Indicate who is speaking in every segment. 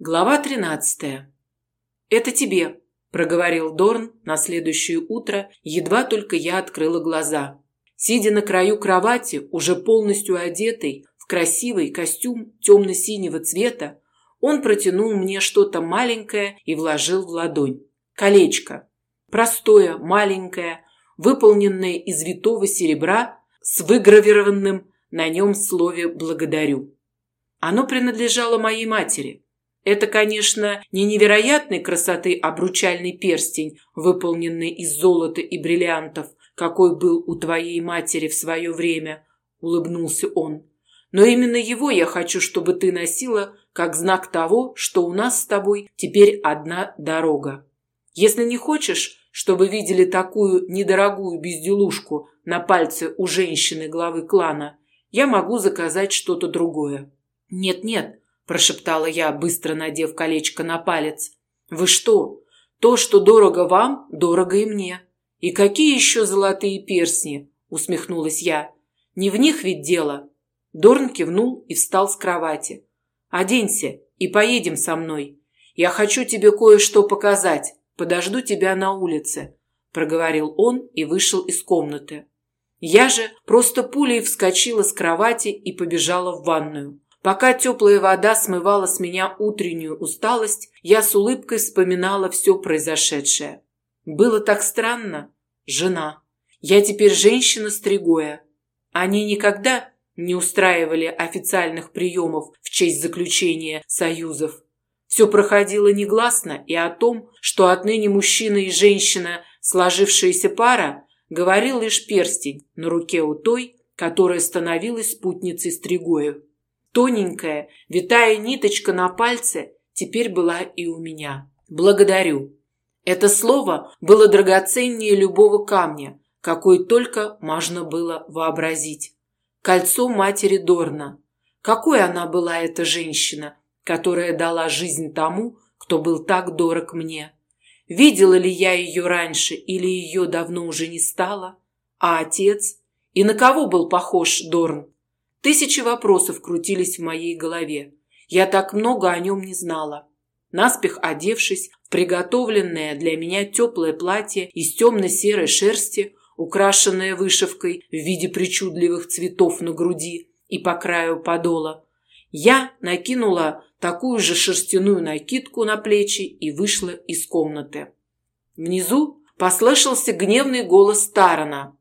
Speaker 1: Глава 13. «Это тебе», – проговорил Дорн на следующее утро, едва только я открыла глаза. Сидя на краю кровати, уже полностью одетый, в красивый костюм темно-синего цвета, он протянул мне что-то маленькое и вложил в ладонь. Колечко. Простое, маленькое, выполненное из витого серебра с выгравированным на нем слове «благодарю». Оно принадлежало моей матери – это, конечно, не невероятной красоты обручальный перстень, выполненный из золота и бриллиантов, какой был у твоей матери в свое время, улыбнулся он. Но именно его я хочу, чтобы ты носила как знак того, что у нас с тобой теперь одна дорога. Если не хочешь, чтобы видели такую недорогую безделушку на пальце у женщины главы клана, я могу заказать что-то другое. Нет-нет, прошептала я, быстро надев колечко на палец. Вы что? То, что дорого вам, дорого и мне. И какие еще золотые перстни? усмехнулась я. Не в них ведь дело. Дорн кивнул и встал с кровати. Оденься и поедем со мной. Я хочу тебе кое-что показать. Подожду тебя на улице, проговорил он и вышел из комнаты. Я же просто пулей вскочила с кровати и побежала в ванную. Пока теплая вода смывала с меня утреннюю усталость, я с улыбкой вспоминала все произошедшее. Было так странно. Жена. Я теперь женщина стригоя. Они никогда не устраивали официальных приемов в честь заключения союзов. Все проходило негласно, и о том, что отныне мужчина и женщина, сложившаяся пара, говорил лишь перстень на руке у той, которая становилась спутницей Стригоев. Тоненькая, витая ниточка на пальце теперь была и у меня. Благодарю. Это слово было драгоценнее любого камня, какой только можно было вообразить. Кольцо матери Дорна. Какой она была эта женщина, которая дала жизнь тому, кто был так дорог мне. Видела ли я ее раньше или ее давно уже не стало? А отец? И на кого был похож Дорн? Тысячи вопросов крутились в моей голове. Я так много о нем не знала. Наспех одевшись в приготовленное для меня теплое платье из темно-серой шерсти, украшенное вышивкой в виде причудливых цветов на груди и по краю подола, я накинула такую же шерстяную накидку на плечи и вышла из комнаты. Внизу послышался гневный голос Тарана,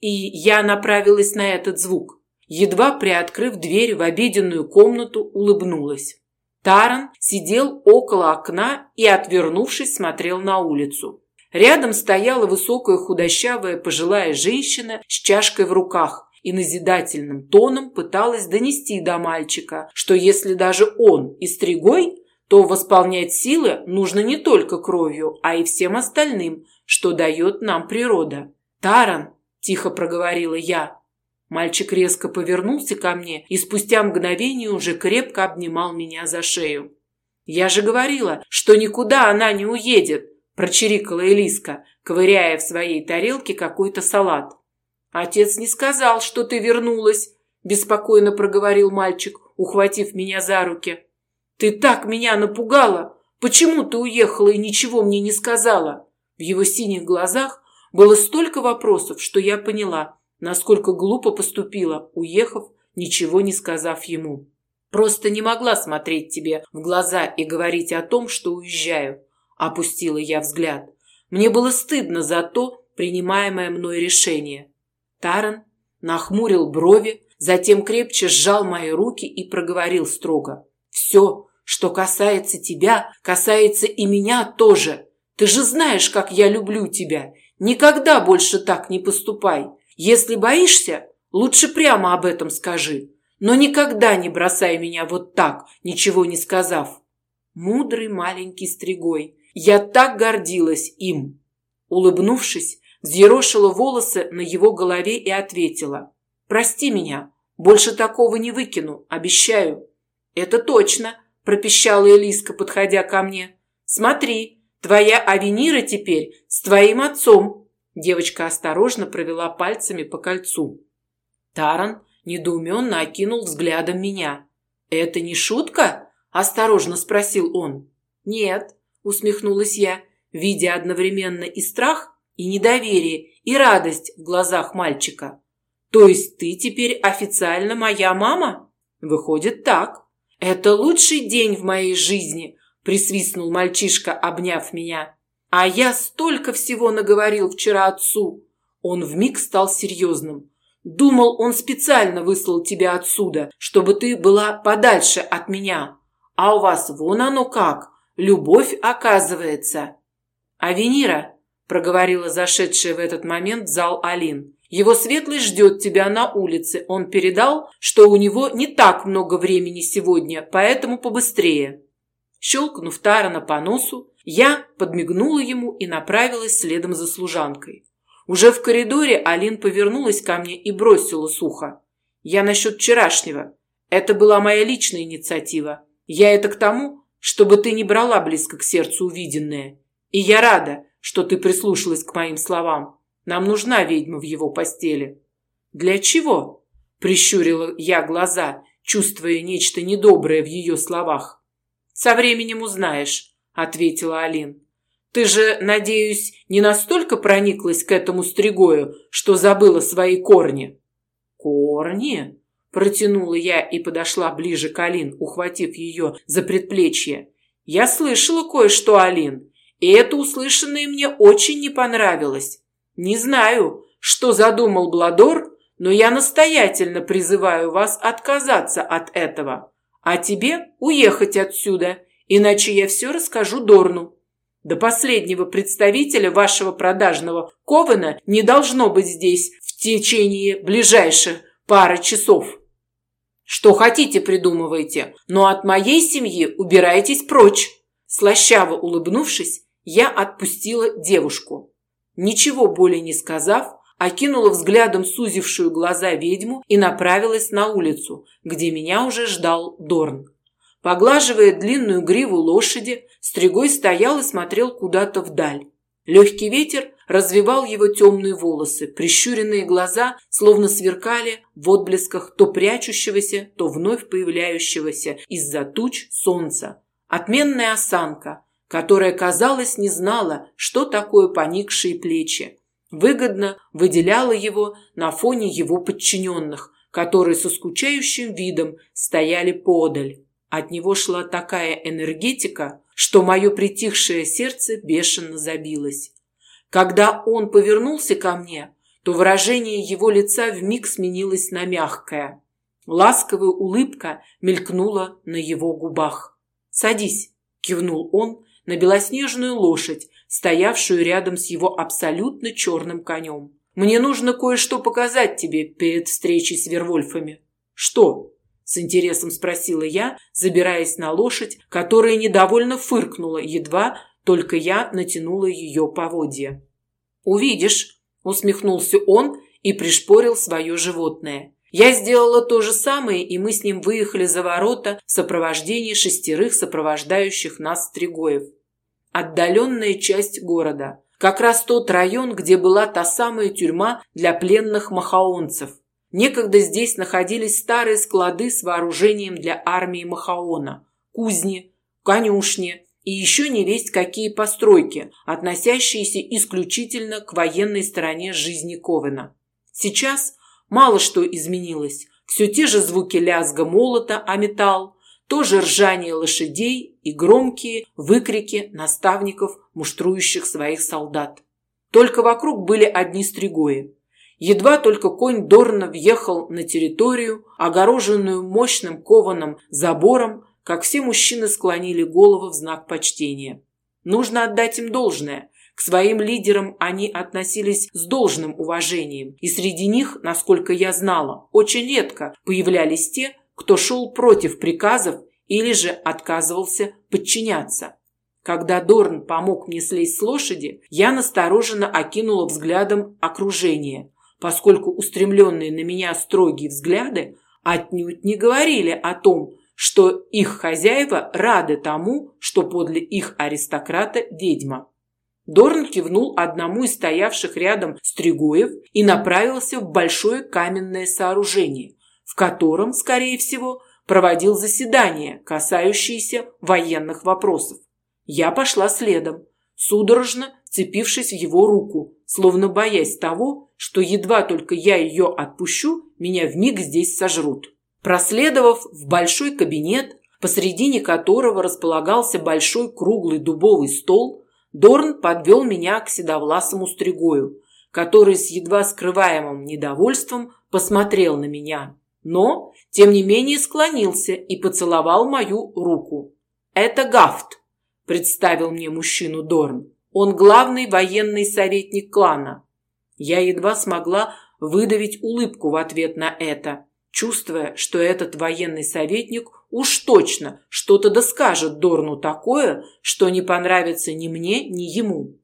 Speaker 1: и я направилась на этот звук. Едва приоткрыв дверь в обеденную комнату, улыбнулась. Таран сидел около окна и, отвернувшись, смотрел на улицу. Рядом стояла высокая худощавая пожилая женщина с чашкой в руках и назидательным тоном пыталась донести до мальчика, что если даже он и стригой, то восполнять силы нужно не только кровью, а и всем остальным, что дает нам природа. «Таран!» – тихо проговорила я. Мальчик резко повернулся ко мне и спустя мгновение уже крепко обнимал меня за шею. «Я же говорила, что никуда она не уедет!» – прочирикала Элиска, ковыряя в своей тарелке какой-то салат. «Отец не сказал, что ты вернулась», – беспокойно проговорил мальчик, ухватив меня за руки. «Ты так меня напугала! Почему ты уехала и ничего мне не сказала?» В его синих глазах было столько вопросов, что я поняла – насколько глупо поступила, уехав, ничего не сказав ему. Просто не могла смотреть тебе в глаза и говорить о том, что уезжаю. Опустила я взгляд. Мне было стыдно за то принимаемое мной решение. Таран нахмурил брови, затем крепче сжал мои руки и проговорил строго: "Все, что касается тебя, касается и меня тоже. Ты же знаешь, как я люблю тебя. Никогда больше так не поступай. Если боишься, лучше прямо об этом скажи, но никогда не бросай меня вот так, ничего не сказав. Мудрый маленький стригой, я так гордилась им. Улыбнувшись, взъерошила волосы на его голове и ответила: "Прости меня, больше такого не выкину, обещаю". "Это точно", пропищала Элиска, подходя ко мне. "Смотри, твоя Авенира теперь с твоим отцом". Девочка осторожно провела пальцами по кольцу. Таран недоуменно окинул взглядом меня. «Это не шутка?» – осторожно спросил он. Нет, усмехнулась я, видя одновременно и страх, и недоверие, и радость в глазах мальчика. То есть ты теперь официально моя мама? Выходит так. Это лучший день в моей жизни, присвистнул мальчишка, обняв меня. А я столько всего наговорил вчера отцу. Он вмиг стал серьезным. Думал, он специально выслал тебя отсюда, чтобы ты была подальше от меня. А у вас вон оно как. Любовь оказывается. А Венера, проговорила зашедшая в этот момент в зал Алин. Его светлый ждет тебя на улице. Он передал, что у него не так много времени сегодня, поэтому побыстрее. Щелкнув Тарана по носу, я подмигнула ему и направилась следом за служанкой. Уже в коридоре Алин повернулась ко мне и бросила сухо. «Я насчет вчерашнего. Это была моя личная инициатива. Я это к тому, чтобы ты не брала близко к сердцу увиденное. И я рада, что ты прислушалась к моим словам. Нам нужна ведьма в его постели». «Для чего?» – прищурила я глаза, чувствуя нечто недоброе в ее словах. «Со временем узнаешь», – ответила Алин. Ты же, надеюсь, не настолько прониклась к этому стригою, что забыла свои корни. Корни? Протянула я и подошла ближе к Алин, ухватив ее за предплечье. Я слышала кое-что, Алин, и это услышанное мне очень не понравилось. Не знаю, что задумал Бладор, но я настоятельно призываю вас отказаться от этого, а тебе уехать отсюда, иначе я все расскажу Дорну. До последнего представителя вашего продажного ковена не должно быть здесь в течение ближайших пары часов. Что хотите, придумывайте, но от моей семьи убирайтесь прочь. Слащаво улыбнувшись, я отпустила девушку. Ничего более не сказав, окинула взглядом сузившую глаза ведьму и направилась на улицу, где меня уже ждал Дорн. Поглаживая длинную гриву лошади, Стригой стоял и смотрел куда-то вдаль. Легкий ветер развивал его темные волосы, прищуренные глаза словно сверкали в отблесках то прячущегося, то вновь появляющегося из-за туч солнца. Отменная осанка, которая, казалось, не знала, что такое поникшие плечи, выгодно выделяла его на фоне его подчиненных, которые со скучающим видом стояли подаль. От него шла такая энергетика, что мое притихшее сердце бешено забилось. Когда он повернулся ко мне, то выражение его лица вмиг сменилось на мягкое. Ласковая улыбка мелькнула на его губах. «Садись», – кивнул он на белоснежную лошадь, стоявшую рядом с его абсолютно черным конем. «Мне нужно кое-что показать тебе перед встречей с Вервольфами». «Что?» С интересом спросила я, забираясь на лошадь, которая недовольно фыркнула, едва только я натянула ее поводья. «Увидишь», – усмехнулся он и пришпорил свое животное. Я сделала то же самое, и мы с ним выехали за ворота в сопровождении шестерых сопровождающих нас стригоев. Отдаленная часть города. Как раз тот район, где была та самая тюрьма для пленных махаонцев – Некогда здесь находились старые склады с вооружением для армии Махаона, кузни, конюшни и еще не весть какие постройки, относящиеся исключительно к военной стороне жизни Ковена. Сейчас мало что изменилось. Все те же звуки лязга молота о металл, то же ржание лошадей и громкие выкрики наставников, муштрующих своих солдат. Только вокруг были одни стригои. Едва только конь Дорна въехал на территорию, огороженную мощным кованым забором, как все мужчины склонили головы в знак почтения. Нужно отдать им должное. К своим лидерам они относились с должным уважением, и среди них, насколько я знала, очень редко появлялись те, кто шел против приказов или же отказывался подчиняться. Когда Дорн помог мне слезть с лошади, я настороженно окинула взглядом окружение поскольку устремленные на меня строгие взгляды отнюдь не говорили о том, что их хозяева рады тому, что подле их аристократа ведьма. Дорн кивнул одному из стоявших рядом стригоев и направился в большое каменное сооружение, в котором, скорее всего, проводил заседание, касающееся военных вопросов. Я пошла следом, судорожно вцепившись в его руку, словно боясь того, что едва только я ее отпущу, меня вмиг здесь сожрут. Проследовав в большой кабинет, посредине которого располагался большой круглый дубовый стол, Дорн подвел меня к седовласому стригою, который с едва скрываемым недовольством посмотрел на меня, но, тем не менее, склонился и поцеловал мою руку. «Это Гафт», – представил мне мужчину Дорн. «Он главный военный советник клана». Я едва смогла выдавить улыбку в ответ на это, чувствуя, что этот военный советник уж точно что-то доскажет Дорну такое, что не понравится ни мне, ни ему.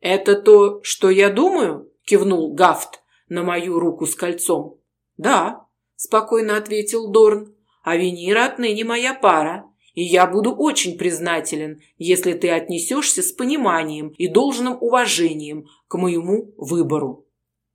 Speaker 1: «Это то, что я думаю?» – кивнул Гафт на мою руку с кольцом. «Да», – спокойно ответил Дорн, – «а Венера отныне моя пара, и я буду очень признателен, если ты отнесешься с пониманием и должным уважением к моему выбору».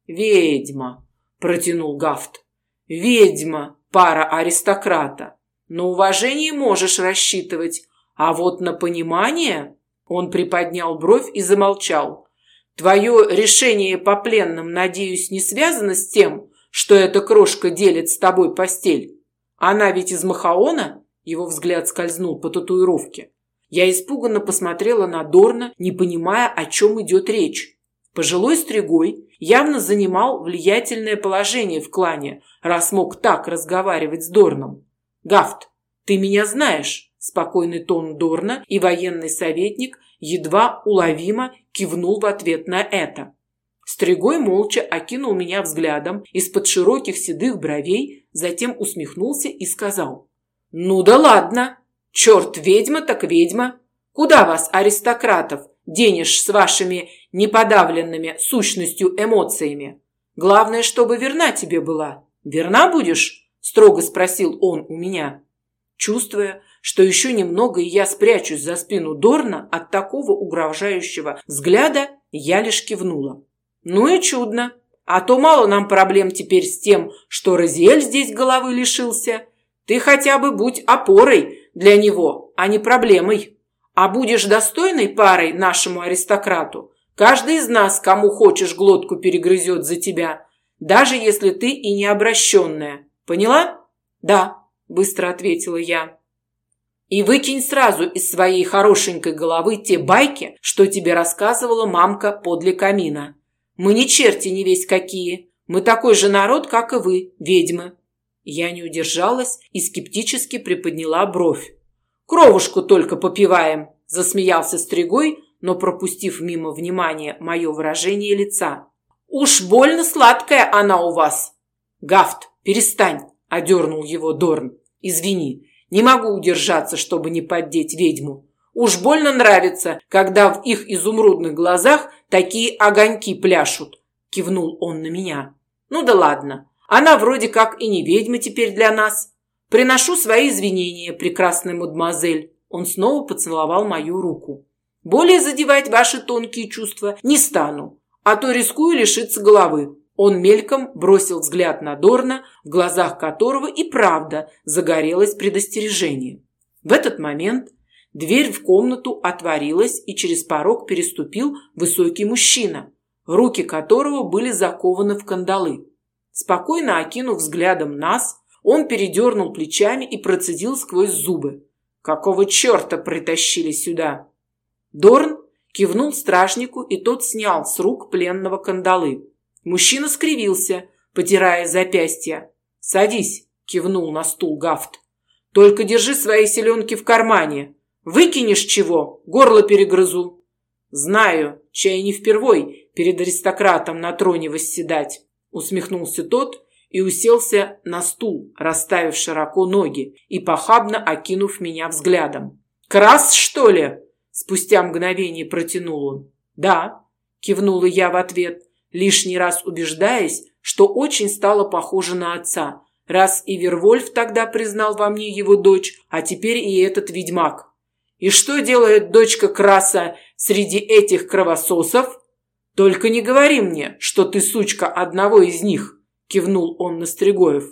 Speaker 1: «Ведьма», – протянул Гафт, – «ведьма, пара аристократа. На уважение можешь рассчитывать, а вот на понимание...» Он приподнял бровь и замолчал. «Твое решение по пленным, надеюсь, не связано с тем, что эта крошка делит с тобой постель? Она ведь из Махаона?» Его взгляд скользнул по татуировке. Я испуганно посмотрела на Дорна, не понимая, о чем идет речь. Пожилой стригой явно занимал влиятельное положение в клане, раз мог так разговаривать с Дорном. «Гафт, ты меня знаешь!» Спокойный тон Дорна и военный советник едва уловимо кивнул в ответ на это. Стригой молча окинул меня взглядом из-под широких седых бровей, затем усмехнулся и сказал. «Ну да ладно! Черт, ведьма так ведьма! Куда вас, аристократов, денешь с вашими неподавленными сущностью эмоциями? Главное, чтобы верна тебе была. Верна будешь?» строго спросил он у меня. Чувствуя, что еще немного и я спрячусь за спину Дорна от такого угрожающего взгляда, я лишь кивнула. Ну и чудно. А то мало нам проблем теперь с тем, что Розиэль здесь головы лишился. Ты хотя бы будь опорой для него, а не проблемой. А будешь достойной парой нашему аристократу, каждый из нас, кому хочешь, глотку перегрызет за тебя, даже если ты и не обращенная. Поняла? Да, быстро ответила я. И выкинь сразу из своей хорошенькой головы те байки, что тебе рассказывала мамка подле камина. Мы не черти не весь какие. Мы такой же народ, как и вы, ведьмы. Я не удержалась и скептически приподняла бровь. Кровушку только попиваем, засмеялся Стригой, но пропустив мимо внимания мое выражение лица. Уж больно сладкая она у вас. Гафт, перестань, одернул его Дорн. Извини, не могу удержаться, чтобы не поддеть ведьму. Уж больно нравится, когда в их изумрудных глазах такие огоньки пляшут, кивнул он на меня. Ну да ладно, она вроде как и не ведьма теперь для нас. Приношу свои извинения, прекрасная мадемуазель. Он снова поцеловал мою руку. Более задевать ваши тонкие чувства не стану, а то рискую лишиться головы. Он мельком бросил взгляд на Дорна, в глазах которого и правда загорелось предостережение. В этот момент дверь в комнату отворилась, и через порог переступил высокий мужчина, руки которого были закованы в кандалы. Спокойно окинув взглядом нас, он передернул плечами и процедил сквозь зубы. «Какого черта притащили сюда?» Дорн кивнул стражнику, и тот снял с рук пленного кандалы. Мужчина скривился, потирая запястья. «Садись», – кивнул на стул Гафт. «Только держи свои селенки в кармане. Выкинешь чего, горло перегрызу». «Знаю, чай не впервой перед аристократом на троне восседать», – усмехнулся тот и уселся на стул, расставив широко ноги и похабно окинув меня взглядом. «Крас, что ли?» – спустя мгновение протянул он. «Да», – кивнула я в ответ – лишний раз убеждаясь, что очень стала похожа на отца, раз и Вервольф тогда признал во мне его дочь, а теперь и этот ведьмак. И что делает дочка Краса среди этих кровососов? Только не говори мне, что ты сучка одного из них, кивнул он на Стригоев.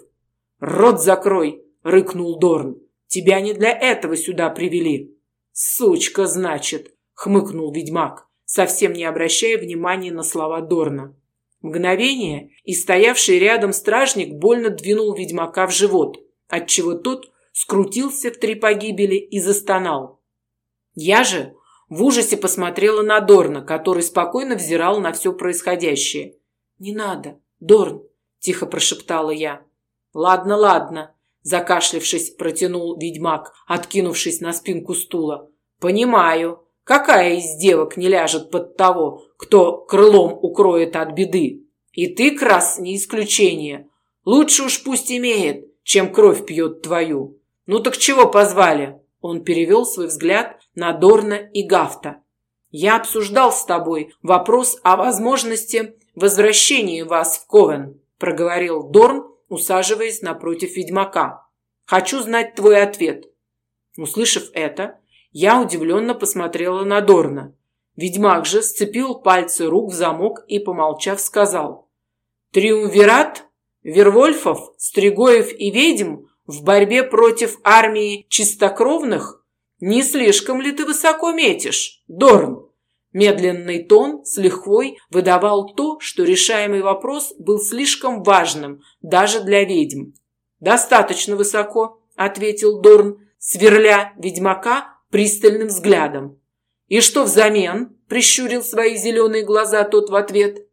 Speaker 1: Рот закрой, – рыкнул Дорн. «Тебя не для этого сюда привели». «Сучка, значит», – хмыкнул ведьмак, совсем не обращая внимания на слова Дорна. Мгновение, и стоявший рядом стражник больно двинул ведьмака в живот, отчего тот скрутился в три погибели и застонал. Я же в ужасе посмотрела на Дорна, который спокойно взирал на все происходящее. «Не надо, Дорн!» – тихо прошептала я. «Ладно, ладно», – закашлившись, протянул ведьмак, откинувшись на спинку стула. «Понимаю. Какая из девок не ляжет под того, кто крылом укроет от беды? И ты, Крас, не исключение. Лучше уж пусть имеет, чем кровь пьет твою. Ну так чего позвали?» Он перевел свой взгляд на Дорна и Гафта. «Я обсуждал с тобой вопрос о возможности возвращения вас в Ковен», проговорил Дорн, усаживаясь напротив ведьмака. «Хочу знать твой ответ». Услышав это, я удивленно посмотрела на Дорна. Ведьмак же сцепил пальцы рук в замок и, помолчав, сказал. «Триумвират? Вервольфов, Стригоев и ведьм в борьбе против армии чистокровных? Не слишком ли ты высоко метишь, Дорн?» Медленный тон с лихвой выдавал то, что решаемый вопрос был слишком важным даже для ведьм. «Достаточно высоко», — ответил Дорн, сверля ведьмака пристальным взглядом. «И что взамен?» — прищурил свои зеленые глаза тот в ответ.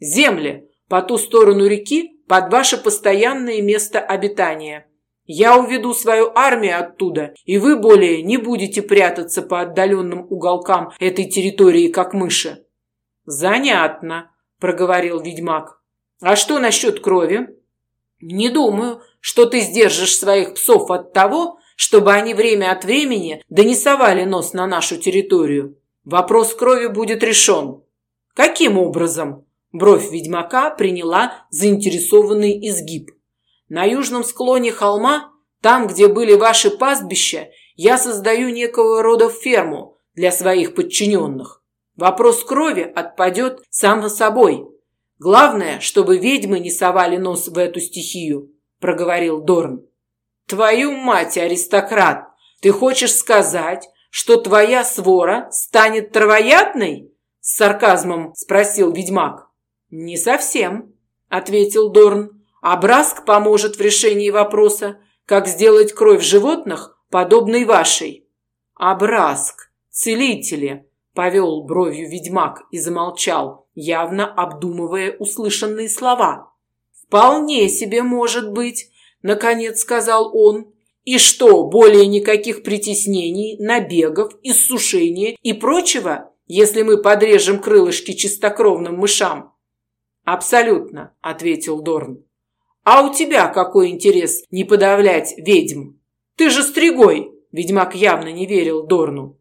Speaker 1: «Земли по ту сторону реки под ваше постоянное место обитания. Я уведу свою армию оттуда, и вы более не будете прятаться по отдаленным уголкам этой территории, как мыши». «Занятно», — проговорил ведьмак. «А что насчет крови?» «Не думаю, что ты сдержишь своих псов от того, чтобы они время от времени донесовали нос на нашу территорию. Вопрос крови будет решен». «Каким образом?» Бровь ведьмака приняла заинтересованный изгиб. На южном склоне холма, там, где были ваши пастбища, я создаю некого рода ферму для своих подчиненных. Вопрос крови отпадет сам собой. Главное, чтобы ведьмы не совали нос в эту стихию, проговорил Дорн. Твою мать, аристократ, ты хочешь сказать, что твоя свора станет травоядной? С сарказмом спросил ведьмак. Не совсем, ответил Дорн. Образк поможет в решении вопроса, как сделать кровь животных подобной вашей. Образк, целители, повел бровью ведьмак и замолчал, явно обдумывая услышанные слова. Вполне себе может быть, наконец сказал он. И что, более никаких притеснений, набегов, иссушения и прочего, если мы подрежем крылышки чистокровным мышам? Абсолютно, ответил Дорн. А у тебя какой интерес не подавлять ведьм? Ты же стригой!» Ведьмак явно не верил Дорну.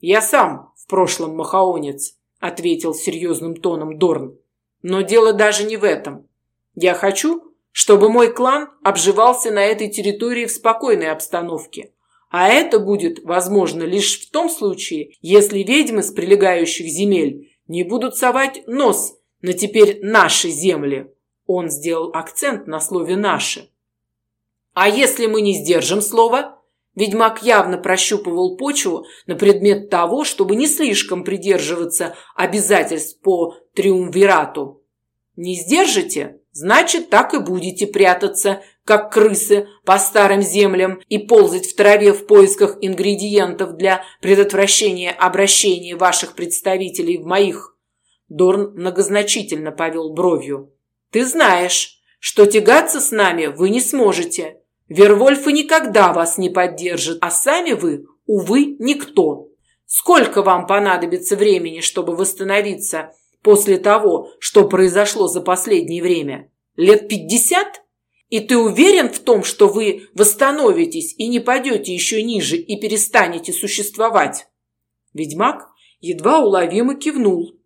Speaker 1: «Я сам в прошлом махаонец», — ответил серьезным тоном Дорн. «Но дело даже не в этом. Я хочу, чтобы мой клан обживался на этой территории в спокойной обстановке. А это будет возможно лишь в том случае, если ведьмы с прилегающих земель не будут совать нос на теперь наши земли. Он сделал акцент на слове «наши». «А если мы не сдержим слово?» Ведьмак явно прощупывал почву на предмет того, чтобы не слишком придерживаться обязательств по триумвирату. «Не сдержите? Значит, так и будете прятаться, как крысы по старым землям и ползать в траве в поисках ингредиентов для предотвращения обращения ваших представителей в моих». Дорн многозначительно повел бровью. Ты знаешь, что тягаться с нами вы не сможете. Вервольфы никогда вас не поддержат, а сами вы, увы, никто. Сколько вам понадобится времени, чтобы восстановиться после того, что произошло за последнее время? Лет пятьдесят? И ты уверен в том, что вы восстановитесь и не пойдете еще ниже и перестанете существовать?» Ведьмак едва уловимо кивнул,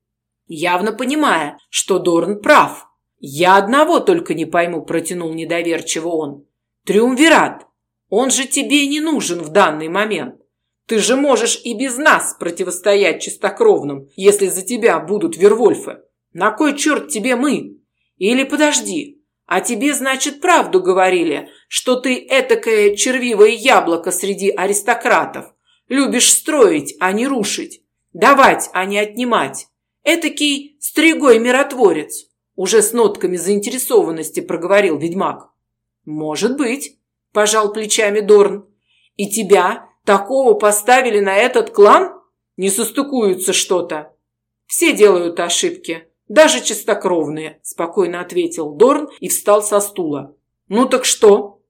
Speaker 1: явно понимая, что Дорн прав. «Я одного только не пойму», – протянул недоверчиво он. «Триумвират, он же тебе не нужен в данный момент. Ты же можешь и без нас противостоять чистокровным, если за тебя будут вервольфы. На кой черт тебе мы? Или подожди, А тебе, значит, правду говорили, что ты этакое червивое яблоко среди аристократов. Любишь строить, а не рушить. Давать, а не отнимать. Этакий стригой миротворец. Уже с нотками заинтересованности проговорил ведьмак. Может быть, пожал плечами Дорн. И тебя такого поставили на этот клан? Не состыкуются что-то. Все делают ошибки, даже чистокровные, спокойно ответил Дорн и встал со стула. Ну так что?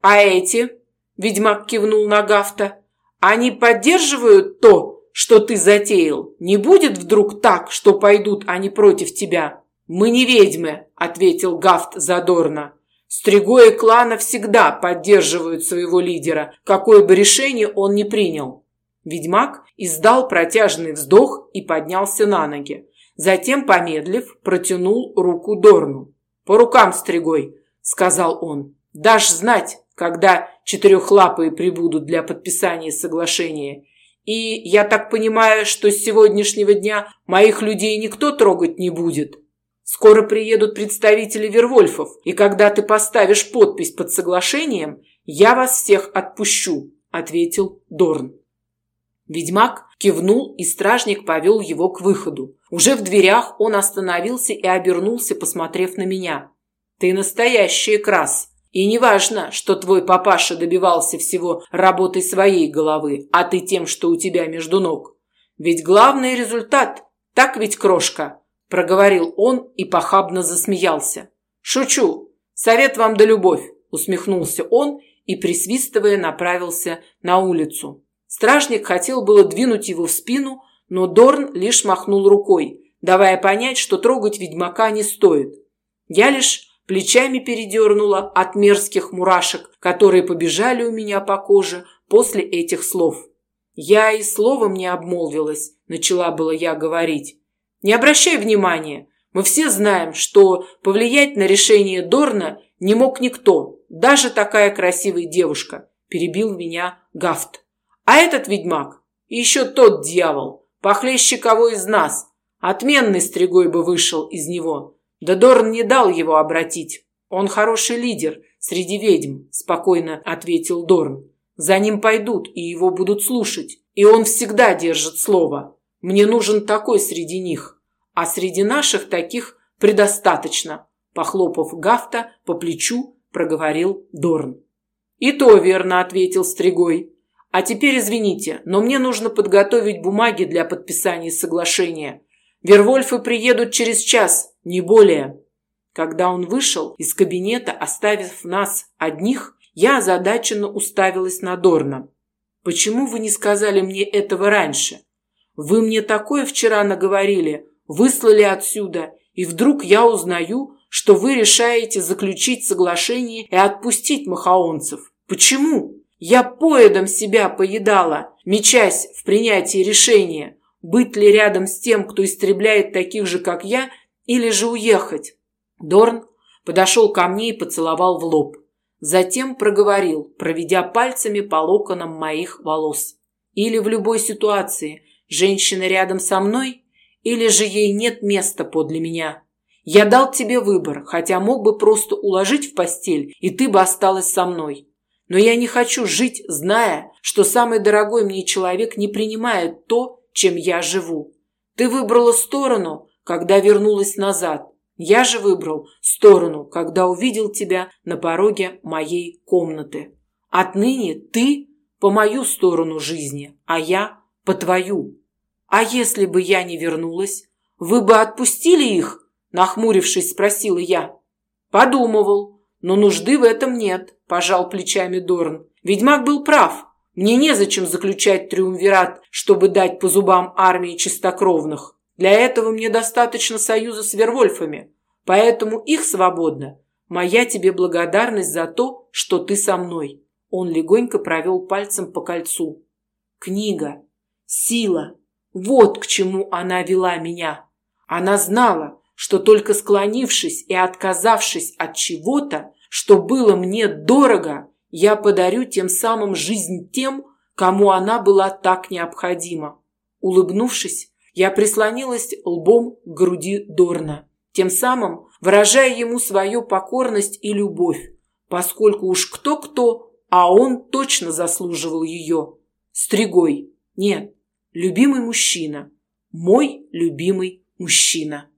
Speaker 1: А эти? Ведьмак кивнул на Гафта. Они поддерживают то, что ты затеял? Не будет вдруг так, что пойдут они против тебя? Мы не ведьмы, ответил Гафт задорно. Стригои клана всегда поддерживают своего лидера, какое бы решение он ни принял. Ведьмак издал протяжный вздох и поднялся на ноги. Затем, помедлив, протянул руку Дорну. «По рукам, Стригой!» – сказал он. «Дашь знать, когда четырехлапые прибудут для подписания соглашения. И я так понимаю, что с сегодняшнего дня моих людей никто трогать не будет. Скоро приедут представители Вервольфов, и когда ты поставишь подпись под соглашением, я вас всех отпущу», – ответил Дорн. Ведьмак кивнул, и стражник повел его к выходу. Уже в дверях он остановился и обернулся, посмотрев на меня. «Ты настоящий крас!» И не важно, что твой папаша добивался всего работой своей головы, а ты тем, что у тебя между ног. Ведь главный результат, так ведь, крошка, проговорил он и похабно засмеялся. Шучу. Совет вам да любовь, усмехнулся он и присвистывая направился на улицу. Стражник хотел было двинуть его в спину, но Дорн лишь махнул рукой, давая понять, что трогать ведьмака не стоит. Я лишь плечами передернула от мерзких мурашек, которые побежали у меня по коже после этих слов. Я и словом не обмолвилась, начала было я говорить. Не обращай внимания, мы все знаем, что повлиять на решение Дорна не мог никто, даже такая красивая девушка, перебил меня Гафт. А этот ведьмак, и еще тот дьявол, похлеще кого из нас, отменный стригой бы вышел из него. Да Дорн не дал его обратить. Он хороший лидер среди ведьм, спокойно ответил Дорн. За ним пойдут и его будут слушать, и он всегда держит слово. Мне нужен такой среди них, а среди наших таких предостаточно. Похлопав Гафта по плечу, проговорил Дорн. И то верно, ответил Стригой. А теперь извините, но мне нужно подготовить бумаги для подписания соглашения. Вервольфы приедут через час, не более. Когда он вышел из кабинета, оставив нас одних, я озадаченно уставилась на Дорна. Почему вы не сказали мне этого раньше? Вы мне такое вчера наговорили, выслали отсюда, и вдруг я узнаю, что вы решаете заключить соглашение и отпустить махаонцев. Почему? Я поедом себя поедала, мечась в принятии решения, быть ли рядом с тем, кто истребляет таких же, как я, или же уехать. Дорн подошел ко мне и поцеловал в лоб. Затем проговорил, проведя пальцами по локонам моих волос. Или в любой ситуации женщина рядом со мной, или же ей нет места подле меня. Я дал тебе выбор, хотя мог бы просто уложить в постель, и ты бы осталась со мной. Но я не хочу жить, зная, что самый дорогой мне человек не принимает то, чем я живу. Ты выбрала сторону, когда вернулась назад. Я же выбрал сторону, когда увидел тебя на пороге моей комнаты. Отныне ты по мою сторону жизни, а я по твою. А если бы я не вернулась, вы бы отпустили их? Нахмурившись, спросила я. Подумывал, но нужды в этом нет, пожал плечами Дорн. Ведьмак был прав. Мне незачем заключать триумвират, чтобы дать по зубам армии чистокровных. Для этого мне достаточно союза с Вервольфами. Поэтому их свободно. Моя тебе благодарность за то, что ты со мной. Он легонько провел пальцем по кольцу. Книга. Сила. Вот к чему она вела меня. Она знала, что только склонившись и отказавшись от чего-то, что было мне дорого, я подарю тем самым жизнь тем, кому она была так необходима. Улыбнувшись, я прислонилась лбом к груди Дорна. тем самым выражая ему свою покорность и любовь, поскольку уж кто-кто, а он точно заслуживал ее. Стригой. Нет, любимый мужчина. Мой любимый мужчина.